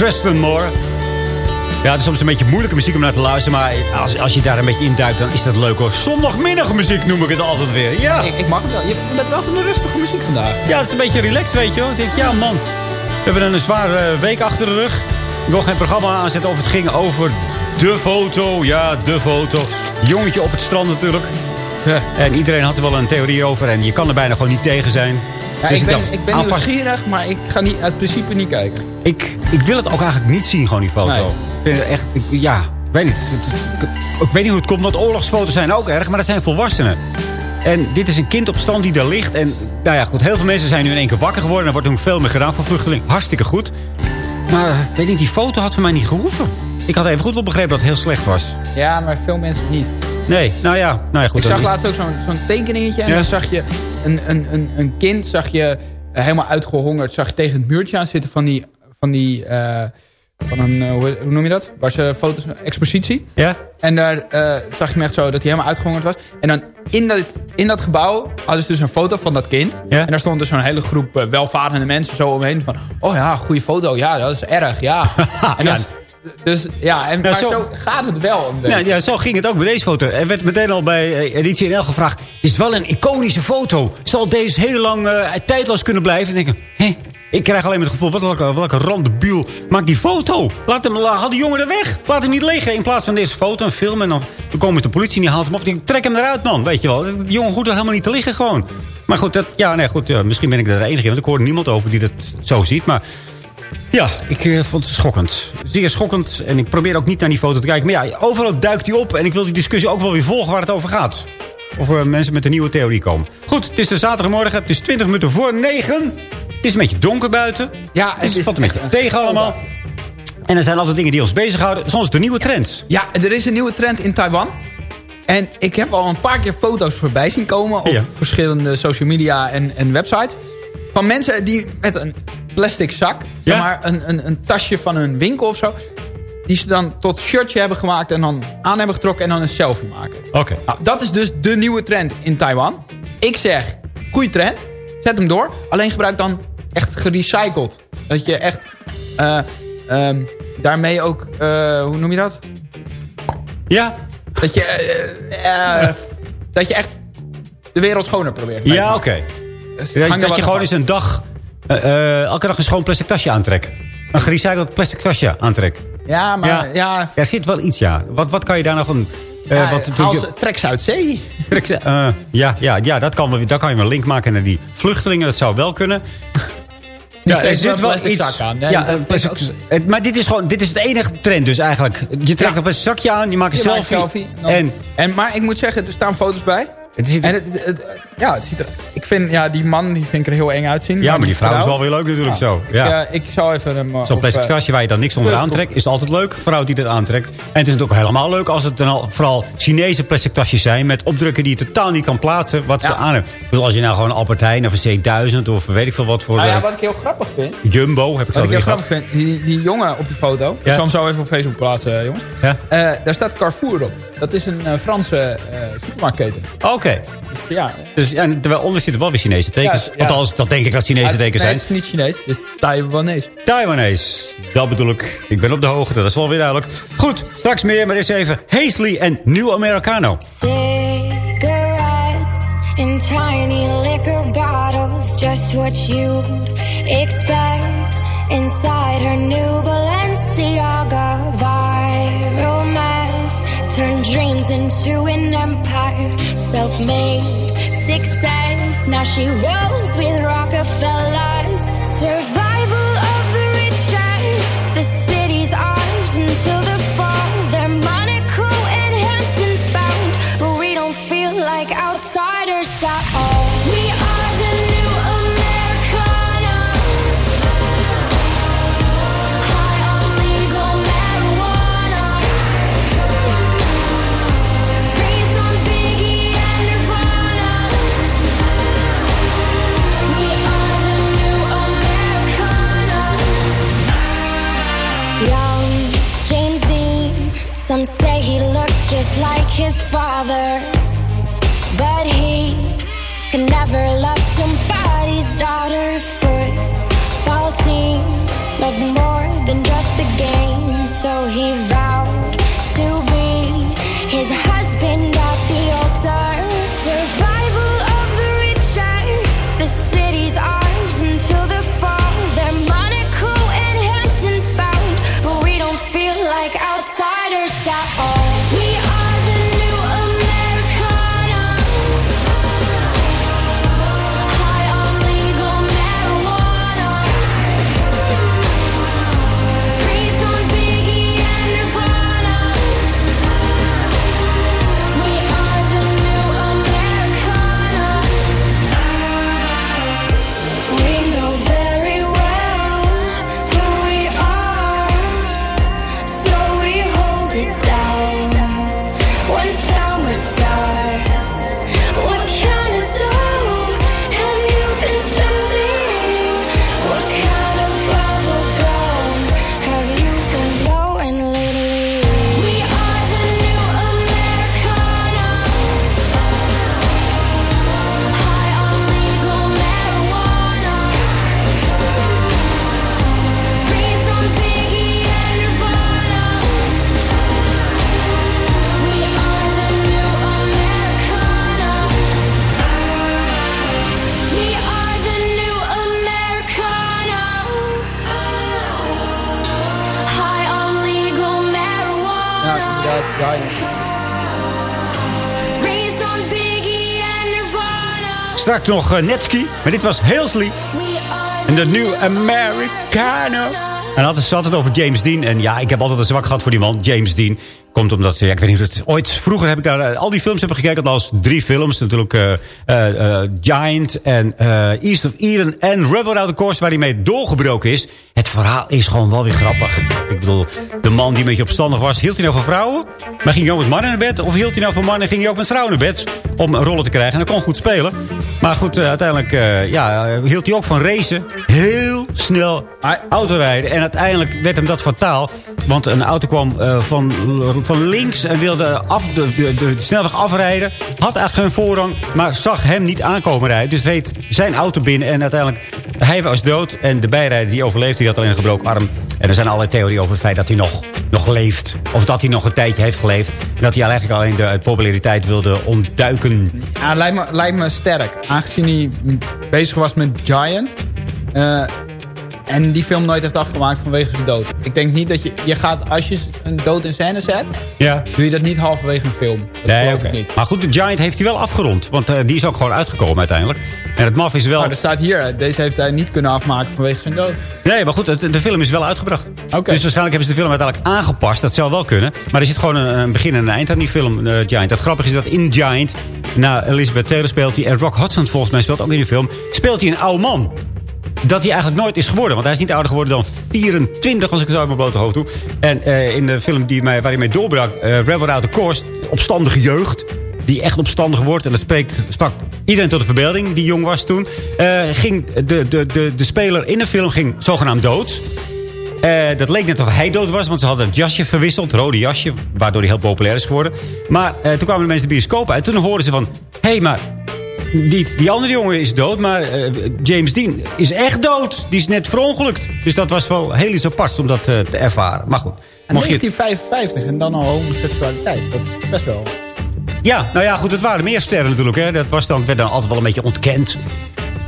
Tristan Moore. Ja, het is soms een beetje moeilijke muziek om naar te luisteren. Maar als, als je daar een beetje induikt, dan is dat leuk hoor. Zondagmiddagmuziek noem ik het altijd weer. Ja, Ik, ik mag het wel. Je bent wel van de rustige muziek vandaag. ja het is een beetje relaxed, weet je wel. Ik denk, ja man, we hebben een zware week achter de rug. Ik wil geen programma aanzetten of het ging over de foto. Ja, de foto. Jongetje op het strand natuurlijk. Ja. En iedereen had er wel een theorie over. En je kan er bijna gewoon niet tegen zijn. Ja, Dus ik, ben, ik ben nieuwsgierig, maar ik ga niet, uit principe niet kijken. Ik, ik wil het ook eigenlijk niet zien, gewoon die foto. Nee. Ik vind het echt, ik- ja, ik weet niet. Ik weet niet hoe het komt, want oorlogsfoto's zijn ook erg, maar dat zijn volwassenen. En dit is een kind op stand die daar ligt. En nou ja, goed, heel veel mensen zijn nu in één keer wakker geworden. En er wordt ook veel meer gedaan voor vluchtelingen. Hartstikke goed. Maar weet niet, die foto had voor mij niet gehoeven. Ik had even goed wel begrepen dat het heel slecht was. Ja, maar veel mensen niet. Nee, nou ja, nou ja goed. ik zag laatst ook zo'n tekeningetje. En Ja. dan zag je een, een, een, een kind zag je, eh, helemaal uitgehongerd. Zag je tegen het muurtje aan zitten van die... Van die eh, van een, eh, hoe, noem je dat? Waar ze foto's, expositie. Ja? En daar zag je hem echt zo dat hij helemaal uitgehongerd was. En dan in dat, in dat gebouw hadden ze dus een foto van dat kind. Ja? En daar stond dus zo'n hele groep welvarende mensen zo omheen. Van, oh ja, goede foto. Ja, dat is erg. Ja. en Ja. Dus ja, en, maar zo- zo, gaat het wel. Een. Ja, ja, zo ging het ook bij deze foto. Er werd meteen al bij eh, Editie NL gevraagd... het is wel een iconische foto. Zal deze heel lang eh, tijdloos kunnen blijven? En denken, hé, Ik krijg alleen maar het gevoel, wat welke, welke randebiel. Maak die foto. Laat hem, la- haal die jongen er weg. Laat hem niet liggen. In plaats van deze foto en film. En dan, dan komen de politie en die haalt hem op. Die, trek hem eruit, man. Weet je wel. Die jongen hoeft er helemaal niet te liggen gewoon. Maar goed, dat, ja, nee, goed ja, misschien ben ik er de enige. Want ik hoor niemand over die dat zo ziet. Maar ja, ik eh, vond het schokkend. Zeer schokkend. En ik probeer ook niet naar die foto te kijken. Maar ja, overal duikt hij op. En ik wil die discussie ook wel weer volgen waar het over gaat. Of er mensen met een nieuwe theorie komen. Goed, het is de zaterdagmorgen. Het is 20 minuten voor 9. Het is een beetje donker buiten. Ja, het, is, valt een beetje tegen allemaal. En er zijn altijd dingen die ons bezighouden. Zoals de nieuwe trends. Ja, er is een nieuwe trend in Taiwan. En ik heb al een paar keer foto's voorbij zien komen... op Ja. verschillende social media en, en websites... van mensen die met een plastic zak... Ja. maar een, een, een tasje van een winkel of zo... die ze dan tot shirtje hebben gemaakt... en dan aan hebben getrokken en dan een selfie maken. Oké. Nou, dat is dus de nieuwe trend in Taiwan. Ik zeg, goede trend. Zet hem door. Alleen gebruik dan echt gerecycled. Dat je echt eh, ehm, daarmee ook... eh, hoe noem je dat? Ja? Dat je, eh, dat je echt de wereld schoner probeert. Ja, oké. Dus dat je gewoon eens een dag... eh, eh, elke dag een schoon plastic tasje aantrekt. Een gerecycled plastic tasje aantrekt. Ja, maar Ja. ja... Er zit wel iets, ja. Wat, wat kan je daar nog een... eh, ja, wat, haal je- ze- trek ze uit zee. Ja, ja, ja dat kan, daar kan je een link maken naar die vluchtelingen. Dat zou wel kunnen. Ja, er zit wel zak aan. Nee, ja, dat plastic- maar dit is, gewoon, dit is het enige trend dus eigenlijk. Je trekt Ja. op een zakje aan, je maakt een Je selfie. een selfie. En en, maar ik moet zeggen, er staan foto's bij. het ziet En het, het- ja, het ziet er... Ik vind, ja, die man die vind ik er heel eng uitzien. ja, maar die vrouw is wel weer leuk natuurlijk zo. Ja. Ik, eh, ik zal even hem... Zo'n plastic eh, tasje waar je dan niks onder aantrekt... is altijd leuk, vrouw die dat aantrekt. En het is ook helemaal leuk als het dan al, vooral Chinese plastic tasjes zijn... met opdrukken die je totaal niet kan plaatsen wat ze aan hebben. Ik bedoel, als je nou gewoon een Albert Heijn of een C1000 of weet ik veel wat voor... Nou ja, eh, wat ik heel grappig vind... Jumbo heb ik zo Wat ik heel grappig vind, die, die jongen op die foto... Ik Ja. zal hem zo even op Facebook plaatsen, jongens. Ja? Eh, daar staat Carrefour op. Dat is een eh, Franse eh supermarktketen. Oké. Dus ja, Dus, ja, en terwijl onder zitten wel weer Chinese tekens. Ja, ja. Althans, dat denk ik dat Chinese tekens nee, zijn. het is niet Chinees, het is Taiwanese. Taiwanese. Dat bedoel ik. Ik ben op de hoogte, dat is wel weer duidelijk. Goed, straks meer, maar eerst even Hazley en New Americano. Cigarettes in tiny liquor bottles, just what you'd expect inside her new Balenciaga viral mess. Turn dreams into an empire, self-made success. Now she rolls with Rockefellers. So he Straks nog eh, Netski, maar dit was Halsley. En de New Americano. En had ze het over James Dean. En ja, ik heb altijd een zwak gehad voor die man, James Dean. Komt omdat, ja, ik weet niet of het ooit... Vroeger heb ik daar eh, al die films hebben gekeken. Als drie films. Natuurlijk eh, eh, Giant en East of Eden en Rebel Without a Course... waar hij mee doorgebroken is. Het verhaal is gewoon wel weer grappig. Ik bedoel, de man die een beetje opstandig was... hield hij nou van vrouwen? Maar ging hij ook met mannen naar bed? Of hield hij nou van mannen en ging hij ook met vrouwen naar bed? Om rollen te krijgen. En hij kon goed spelen. Maar goed, uiteindelijk ja, hield hij ook van racen. Heel snel autorijden. En uiteindelijk werd hem dat fataal. Want een auto kwam van, van links en wilde af, de, de, de snelweg afrijden. Had eigenlijk geen voorrang, maar zag hem niet aankomen rijden. Dus reed zijn auto binnen en uiteindelijk... Hij was dood en de bijrijder die overleefde, die had alleen een gebroken arm. En er zijn allerlei theorieën over het feit dat hij nog, nog leeft. Of dat hij nog een tijdje heeft geleefd. En dat hij eigenlijk alleen de populariteit wilde ontduiken. Ja, lijkt me, lijkt me sterk. Aangezien hij bezig was met Giant. eh, en die film nooit heeft afgemaakt vanwege zijn dood. Ik denk niet dat je... Je gaat, als je een dood in scène zet... Ja. Doe je dat niet halverwege een film. Dat Nee, geloof ik niet. Maar goed, de Giant heeft hij wel afgerond. Want eh, die is ook gewoon uitgekomen uiteindelijk. En het maf is wel... Maar er staat hier... eh, Deze heeft hij niet kunnen afmaken vanwege zijn dood. Nee, maar goed, het- de film is wel uitgebracht. Dus waarschijnlijk hebben ze de film uiteindelijk aangepast. Dat zou wel kunnen. Maar er zit gewoon een, een begin en een eind aan die film, eh, Giant. Het grappige is dat in Giant, na Elizabeth Taylor speelt hij... en Rock Hudson volgens mij speelt ook in die film... speelt hij een oude man. Dat hij eigenlijk nooit is geworden. Want hij is niet ouder geworden dan 24, als ik het zo uit mijn blote hoofd doe. En eh, in de film die mij, waar hij mee doorbrak, eh Rebel Without a Course... opstandige jeugd die echt opstandig wordt. En dat spreekt, sprak iedereen tot de verbeelding, die jong was toen. Eh, ging de, de, de, de speler in de film ging zogenaamd dood. Eh, dat leek net of hij dood was, want ze hadden het jasje verwisseld. Het rode jasje, waardoor hij heel populair is geworden. Maar toen kwamen de mensen de bioscoop uit. En toen hoorden ze van... Hé, hey, maar die, die andere jongen is dood, maar eh, James Dean is echt dood. Die is net verongelukt. Dus dat was wel heel iets aparts om dat eh, te ervaren. Maar goed. En mocht je- 1955 en dan al homoseksualiteit. Dat is best wel... Ja, nou ja, goed, het waren meer sterren natuurlijk. Hè. Dat was dan, werd dan altijd wel een beetje ontkend.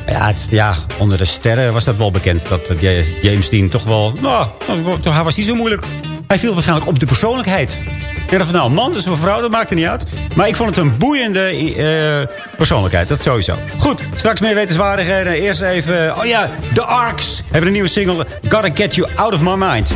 Ja, het, ja, onder de sterren was dat wel bekend. Dat eh, James Dean toch wel... Nou, nou, hij was niet zo moeilijk. Hij viel waarschijnlijk op de persoonlijkheid. Ik dacht van, nou, een man, dus een vrouw, dat maakt er niet uit. Maar ik vond het een boeiende eh, persoonlijkheid, dat sowieso. Goed, straks meer wetenswaardigheden. Eerst even, oh ja, The Arks hebben een nieuwe single. Gotta Get You Out of My Mind.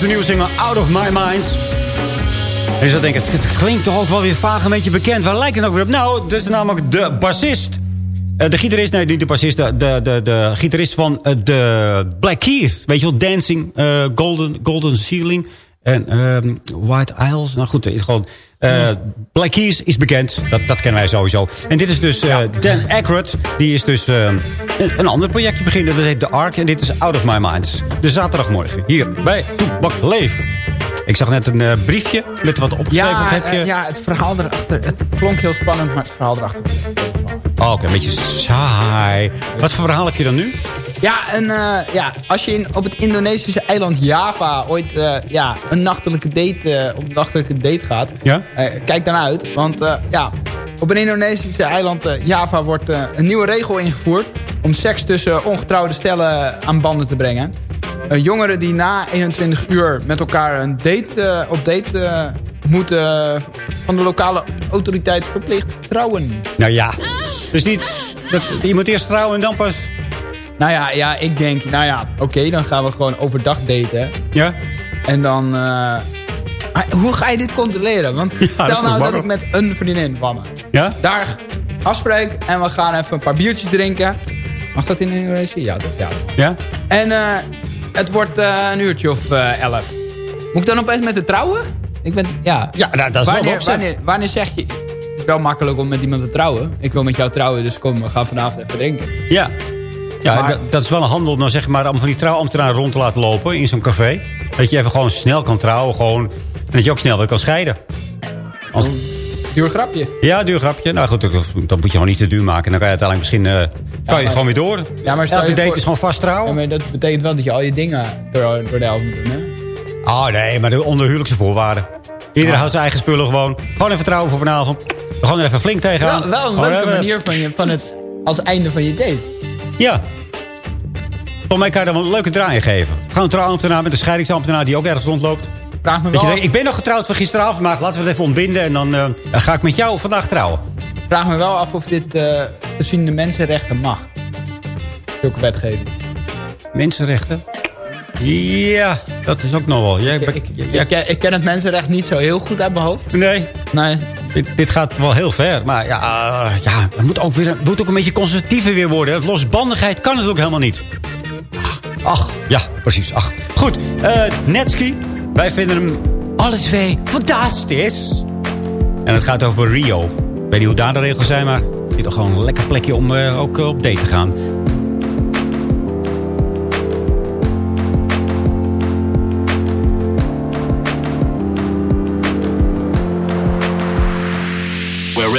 De nieuwe single Out of My Mind. En je zou denken, het, klinkt toch ook wel weer vaag een beetje bekend. Waar lijkt het ook weer op? Nou, is namelijk de bassist. Eh, de gitarist, nee, niet de bassist. De, de, de, gitarist van eh, de Black Keys. Weet je wel, Dancing, eh, Golden, Golden Ceiling en ehm, White Isles. Nou goed, gewoon... eh, Black Keys is bekend, dat, dat kennen wij sowieso. En dit is dus eh, Dan Aykroyd. Die is dus ehm, een, ander projectje beginnen. Dat heet The Ark. En dit is Out of My Mind. De zaterdagmorgen. Hier bij Toebak Leef. Ik zag net een eh, briefje met wat opgeschreven. Ja, heb je... eh, ja, het verhaal erachter. Het klonk heel spannend, maar het verhaal erachter. Oh, oké, een beetje saai. Wat voor verhaal heb je dan nu? Ja, en, eh, ja als je in, op het Indonesische eiland Java ooit eh, ja, een nachtelijke date, eh, op een nachtelijke date gaat, Ja? kijk dan uit. Want ja, op een Indonesische eiland Java wordt een nieuwe regel ingevoerd om seks tussen ongetrouwde stellen aan banden te brengen. Jongeren die na 21 uur met elkaar een date, op date moeten van de lokale autoriteit verplicht trouwen. Nou ja, dus niet dat je moet eerst trouwen en dan pas... Nou ja, ja ik denk, nou ja, oké, dan gaan we gewoon overdag daten. Ja? En dan... eh, maar hoe ga je dit controleren? Want dat stel nou dat makkelijk? ik met een vriendin van me Ja? daar afspreek en we gaan even een paar biertjes drinken. Mag dat in Indonesië? Ja, dat ja. Ja? En eh, het wordt eh, een uurtje of elf. Moet ik dan opeens met de trouwen? Ik ben, ja. Ja, nou, dat is wel wanneer, opzet. wanneer, wanneer zeg je... Het is wel makkelijk om met iemand te trouwen. Ik wil met jou trouwen, dus kom, we gaan vanavond even drinken. Ja. Ja, Maar- dat, is wel een handel, nou zeg maar, om van die trouwambtenaren rond te laten lopen in zo'n café. Dat je even gewoon snel kan trouwen, gewoon. En dat je ook snel weer kan scheiden. Als, Duur grapje. ja, duur grapje. Nou goed, dat, dat moet je gewoon niet te duur maken. Dan kan je uiteindelijk misschien, eh, kan je maar- gewoon weer door. Ja, maar Elke je date voor- is gewoon vast Ja, trouwen. maar dat betekent wel dat je al je dingen door, door de helft moet doen, hè? Oh nee, maar de onderhuwelijkse voorwaarden. Iedereen Ah. houdt zijn eigen spullen gewoon. Gewoon even trouwen voor vanavond. We gaan er even flink tegenaan. Wel, wel een leuke manier van, je, van het als einde van je date. Ja. Volgens mij kan je dan wel een leuke draai geven. Gewoon een trouwambtenaar met een scheidingsambtenaar die ook ergens rondloopt. Vraag me je wel, denkt, ik ben nog getrouwd van gisteravond, maar laten we het even ontbinden. En dan, eh, ga ik met jou vandaag trouwen. vraag me wel af of dit eh gezien de mensenrechten mag. Zulke wetgeving. Mensenrechten? Ja, dat is ook nog wel. Jij, Ik, ik, ik ken het mensenrecht niet zo heel goed uit mijn hoofd. nee, Nee. Dit, gaat wel heel ver. Maar ja, eh, ja het moet ook, weer, het moet ook een beetje conservatiever weer worden. Losbandigheid kan het ook helemaal niet. Ach, ja, precies. Ach. Goed, eh Netski. Wij vinden hem alle twee fantastisch. En het gaat over Rio. Ik weet niet hoe daar de regels zijn, maar het is toch gewoon een lekker plekje om eh, ook op date te gaan.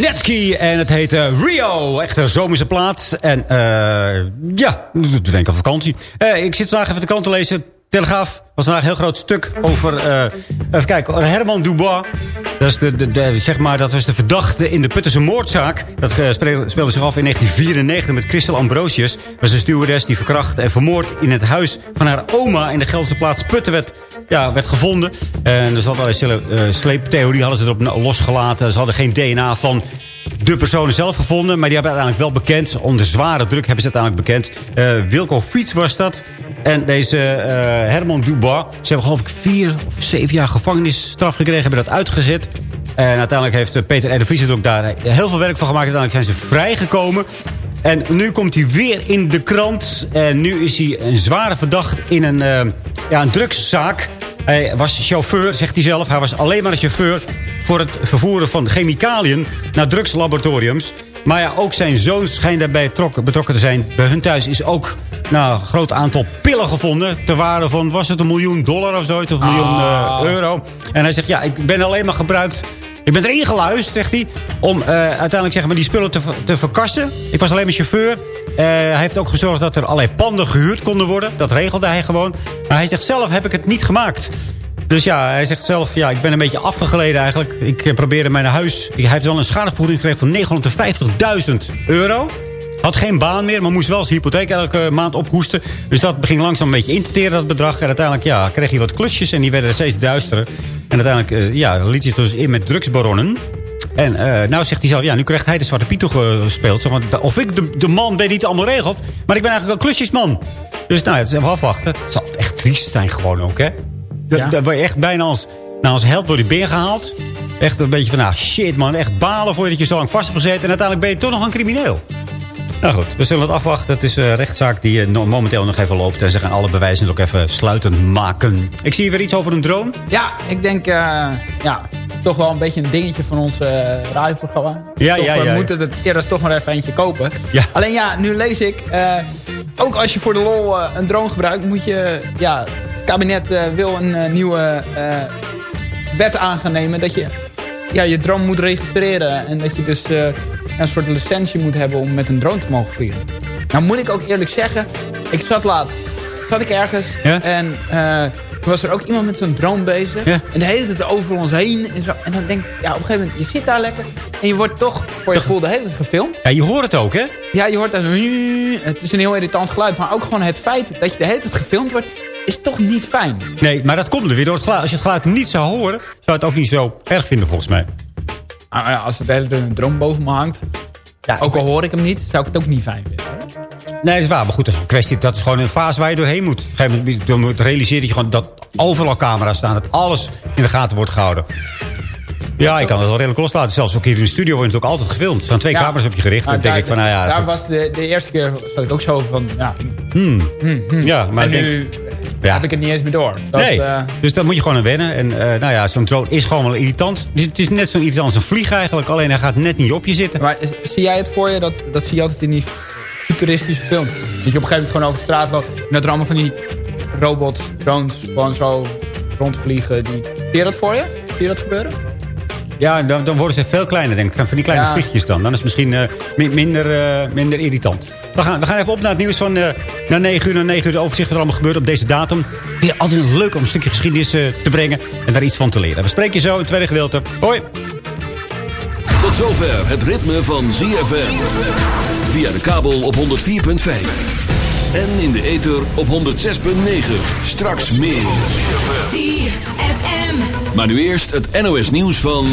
Netski en het heet eh, Rio. Echt een zomerse plaat. En eh ja, we denken aan vakantie. Eh, ik zit vandaag even de krant te lezen. Telegraaf was vandaag een heel groot stuk over... eh, even kijken, Herman Dubois. Dat, is de, de, de- zeg maar, dat was de verdachte in de Puttense moordzaak. Dat speelde zich af in 1994 met Christel Ambrosius. Dat was een stewardess die verkracht en vermoord in het huis van haar oma... in de Gelderse plaats Putten werd, ja, werd gevonden. En er zat allerlei uh, sleeptheorie, hadden ze erop losgelaten. Ze hadden geen DNA van de personen zelf gevonden. Maar die hebben uiteindelijk wel bekend. Onder zware druk hebben ze uiteindelijk bekend. Eh, Wilco Fiets was dat. En deze eh, Herman Dubois. Ze hebben geloof ik vier of zeven jaar gevangenisstraf gekregen. Hebben dat uitgezet. En uiteindelijk heeft eh, Peter R. de Vries er ook daar heel veel werk van gemaakt. Uiteindelijk zijn ze vrijgekomen. En nu komt hij weer in de krant. En nu is hij een zware verdacht in een, eh, ja, een drugszaak. Hij was chauffeur, zegt hij zelf. Hij was alleen maar een chauffeur voor het vervoeren van chemicaliën naar drugslaboratoriums. Maar ja, ook zijn zoon schijnt daarbij betrokken, te zijn. Bij hun thuis is ook nou, een groot aantal pillen gevonden. Ter waarde van, was het een miljoen dollar of zoiets? Of een miljoen eh, euro. En hij zegt, ja, ik ben alleen maar gebruikt... Ik ben erin geluisterd, zegt hij, om eh, uiteindelijk zeg maar, die spullen te, te verkassen. Ik was alleen maar chauffeur. Eh, hij heeft ook gezorgd dat er allerlei panden gehuurd konden worden. Dat regelde hij gewoon. Maar hij zegt zelf heb ik het niet gemaakt. Dus ja, hij zegt zelf, ja, ik ben een beetje afgegleden eigenlijk. Ik eh, probeerde mijn huis... Hij heeft wel een schadevergoeding gekregen van 950.000 euro. Had geen baan meer, maar moest wel zijn hypotheek elke maand ophoesten. Dus dat beging langzaam een beetje in te teren, dat bedrag. En uiteindelijk ja, kreeg hij wat klusjes en die werden steeds duisterer. En uiteindelijk eh, ja, liet hij het dus in met drugsbaronnen. En eh, nou zegt hij zelf, ja, nu krijgt hij de Zwarte Piet gespeeld. Zeg maar, of ik de, de man ben die het allemaal regelt. Maar ik ben eigenlijk een klusjesman. Dus nou, het is even afwachten. Het zal echt triest zijn gewoon ook, hè. Dat, Ja. dat je echt bijna als, nou, als held door die beer gehaald. Echt een beetje van, nou shit man, echt balen voor je dat je zo lang vast hebt gezeten. En uiteindelijk ben je toch nog een crimineel. Nou goed, we zullen het afwachten. Het is een rechtszaak die eh, momenteel nog even loopt. En ze gaan alle bewijzen ook even sluitend maken. Ik zie hier weer iets over een drone. Ja, ik denk, eh, ja, toch wel een beetje een dingetje van ons eh radioprogramma. Ja, toch, ja, We ja. moeten het eerst toch maar even eentje kopen. Ja. Alleen ja, nu lees ik, eh, ook als je voor de lol eh, een drone gebruikt, moet je, ja, het kabinet eh, wil een eh, nieuwe eh, wet aangenemen dat je ja, je drone moet registreren. En dat je dus eh, een soort licentie moet hebben om met een drone te mogen vliegen. Nou moet ik ook eerlijk zeggen, ik zat laatst, zat ik ergens Ja? en toen was er ook iemand met zo'n drone bezig. Ja. En de hele tijd over ons heen. En, zo. en dan denk ik, ja, op een gegeven moment, je zit daar lekker. En je wordt toch voor je gevoel de hele tijd gefilmd. Ja, je hoort het ook, hè? Ja, je hoort zo... Het is een heel irritant geluid. Maar ook gewoon het feit dat je de hele tijd gefilmd wordt... is toch niet fijn. Nee, maar dat komt er weer door het geluid. Als je het geluid niet zou horen, zou je het ook niet zo erg vinden volgens mij. Ja, als er de hele een drone boven me hangt... Ja, ook al hoor ik hem niet, zou ik het ook niet fijn vinden. Nee, dat is waar. Maar goed, dat is een kwestie. Dat is gewoon een fase waar je doorheen moet. Op een gegeven moment dan moet je gewoon dat overal camera's staan. Dat alles in de gaten wordt gehouden. Ja, ik kan het wel redelijk loslaten. Zelfs ook hier in de studio wordt het ook altijd gefilmd. Er staan twee Ja. camera's op je gericht. Dan denk ik van, nou ja... Daar goed. was de, de eerste keer zat ik ook zo van... Ja, Hmm. hm, hm. Ja, maar en nu Ja. heb ik het niet eens meer door. Dat, nee, eh, dus daar moet je gewoon aan wennen. En eh, nou ja, zo'n drone is gewoon wel irritant. Het is, het is net zo irritant als een vlieg eigenlijk. Alleen hij gaat net niet op je zitten. maar is- zie jij het voor je? Dat, dat zie je altijd in die futuristische films. Dat je op een gegeven moment gewoon over straat loopt. En dat er allemaal van die robots, drones, gewoon zo rondvliegen. Die... Zie je dat voor je? Zie je dat gebeuren? Ja, dan, dan worden ze veel kleiner, denk ik. Van die kleine Ja. vliegjes dan. Dan is het misschien eh, mi- minder, eh, minder irritant. We gaan, we gaan even op naar het nieuws van eh na 9 uur. Na 9 uur de overzicht wat er allemaal gebeurt op deze datum. Weer altijd leuk om een stukje geschiedenis te brengen. En daar iets van te leren. We spreken je zo in het tweede gedeelte. Hoi! Tot zover het ritme van ZFM. Via de kabel op 104.5. En in de ether op 106.9. Straks meer. ZFM. Maar nu eerst het NOS nieuws van...